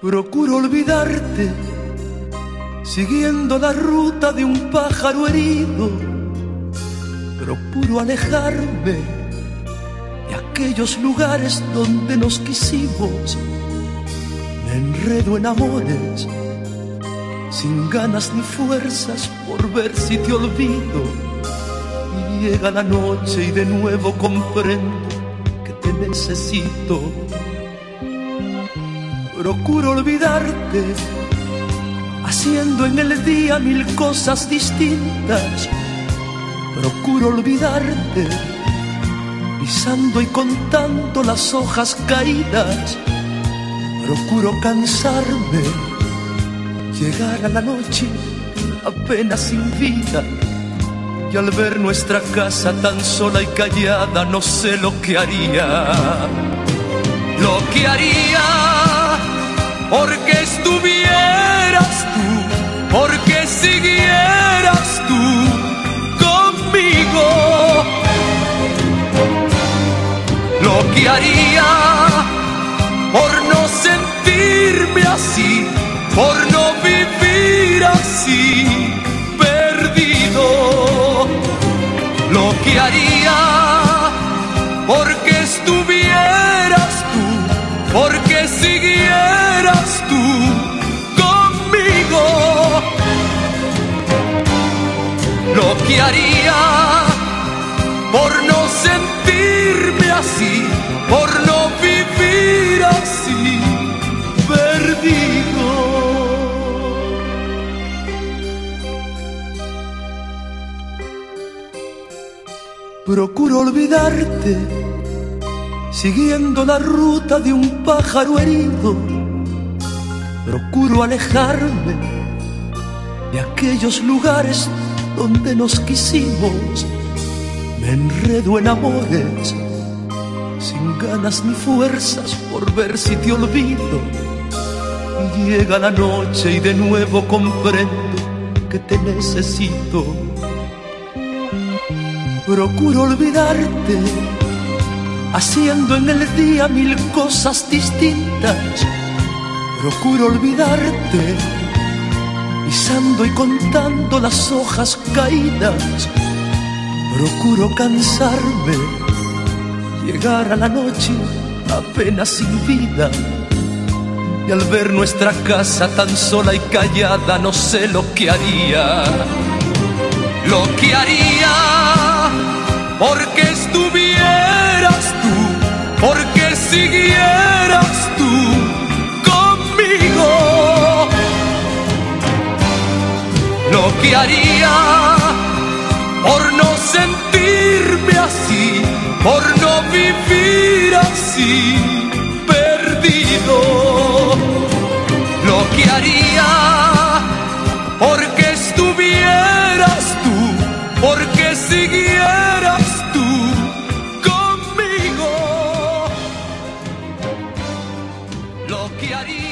Procuro olvidarte, siguiendo la ruta de un pájaro herido. Procuro alejarme de aquellos lugares donde nos quisimos. Me enredo en amores, sin ganas ni fuerzas por ver si te olvido. Y llega la noche y de nuevo comprendo que te necesito Procuro olvidarte, haciendo en el día mil cosas distintas. Procuro olvidarte, pisando y contando las hojas caídas. Procuro cansarme, llegar a la noche apenas sin vida. Y al ver nuestra casa tan sola y callada, no sé lo que haría. Lo que haría porque estuvieras tú, porque siguieras tú conmigo. Lo que haría por no sentirme así, por no vivir así, perdido. Lo que haría porque estuvieras tú, porque lo que haría por no sentirme así, por no vivir así, perdido. Procuro olvidarte, siguiendo la ruta de un pájaro herido. Procuro alejarme de aquellos lugares donde nos quisimos. Me enredo en amores, sin ganas ni fuerzas por ver si te olvido. Llega la noche y de nuevo comprendo que te necesito. Procuro olvidarte, haciendo en el día mil cosas distintas. Procuro olvidarte pisando y contando las hojas caídas. Procuro cansarme, llegar a la noche apenas sin vida. Y al ver nuestra casa tan sola y callada, no sé lo que haría. Lo que haría porque estuvieras tú, porque siguieras lo que haría por no sentirme así, por no vivir así, perdido. Lo que haría porque estuvieras tú, porque siguieras tú conmigo. Lo que haría.